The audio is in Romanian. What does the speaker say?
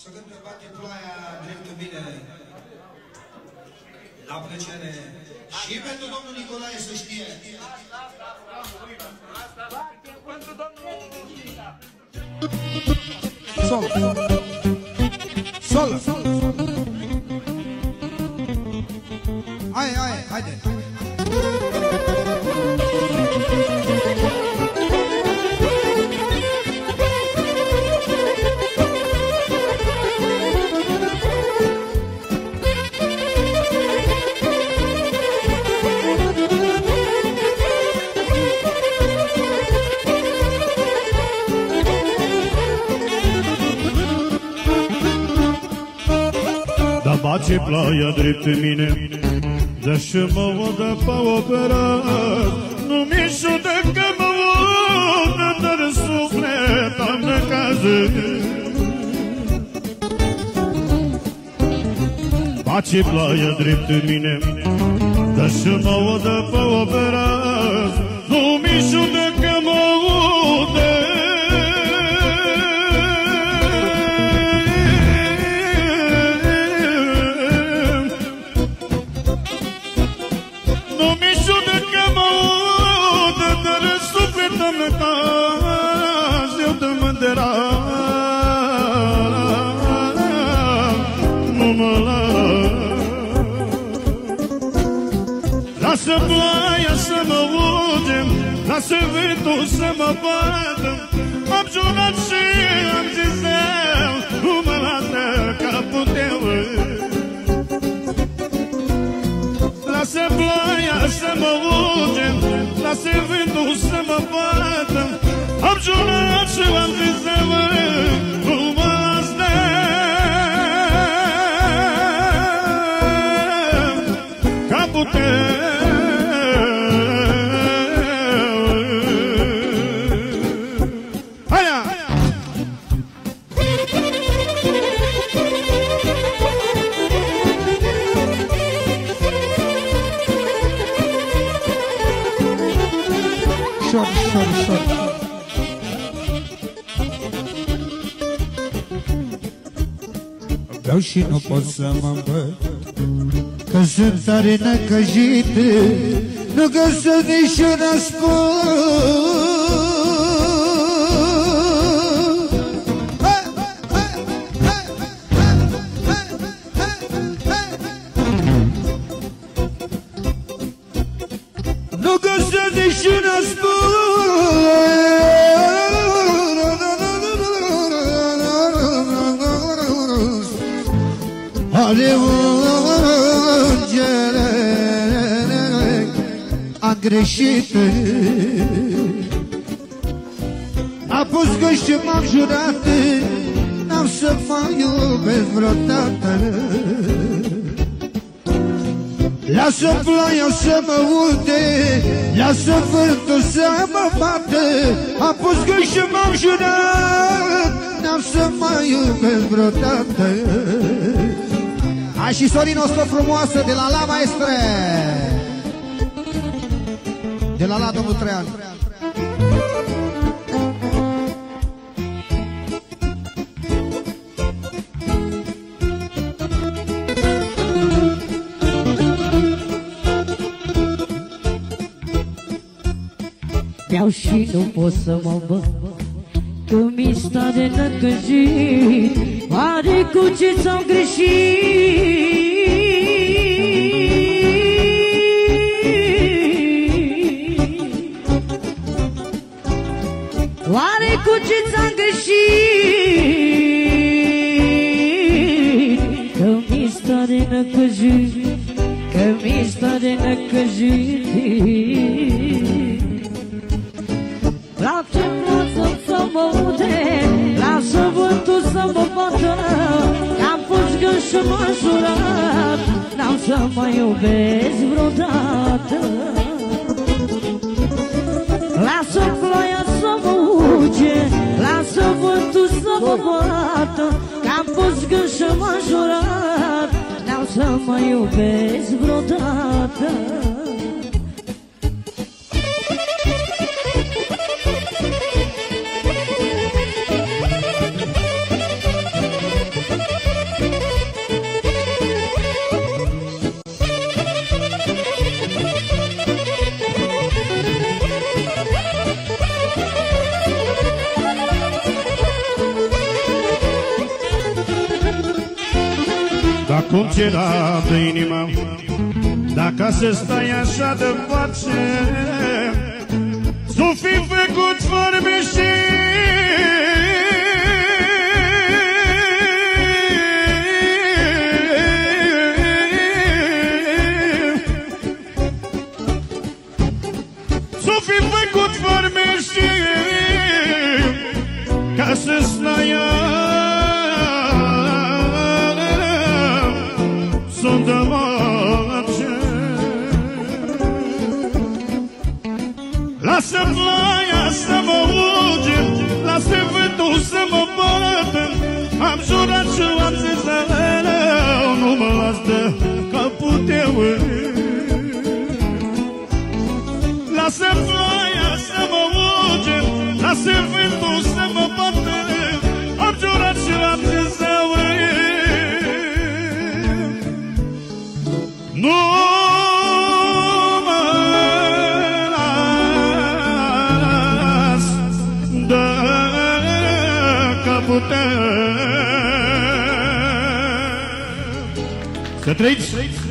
Să când te bate ploaia dreptul bine, la plăcere. Și pentru domnul Nicolae să știe. Pentru Da bate ploaia drept în mine Dă și mă udă pe operat. Nu mi judecă mă udă Dar suflet am necază Bate ploaia drept în mine Dă și mă udă pe operat. Nu mi judecă ploaia să mă udem, lasă vântul să mă bată. Am jurat și am zis eu, nu mă lasă capul tău. Lasă ploaia să Beau și nu pot să mă văd Că sunt tare năcăjit Nu găsesc niciun răspuns Am greșit. A pus că și m-am jurat N-am să mai iubesc vreodată. Lasă ploaia să mă ude Lasă vântul să mă bată. Am pus gând și m-am jurat N-am să mai iubesc vreodată. Hai și Sorin o frumoasă de la La Maestre De la La domnul Traian Beau și nu pot să mă văd. Că mi sta de năcăjit Oare cu ce ți-am greșit Oare cu ce ți-am greșit? Că mi sta de năcăjit Că mi sta de năcăjit Lasă viața să mă ude Lasă vântul să mă bată. Am fost gând și m-am jurat N-am să mă iubesc vreodată. Lasă ploaia vântul să mă bată Am fost gând și m-am jurat N-am să mă iubesc vreodată cum ți era de inima Dacă să stai așa de face Să fi făcut vorbe și Să fi făcut vorbe și Ca să stai Sunt de mace Lasă ploaia să mă uge Lasă vântul să mă bată. Am jurat și am zis Nu mă las de capul tău. Lasă ploaia să mă uge Lasă vântul să mă Katrīts! Katrīts.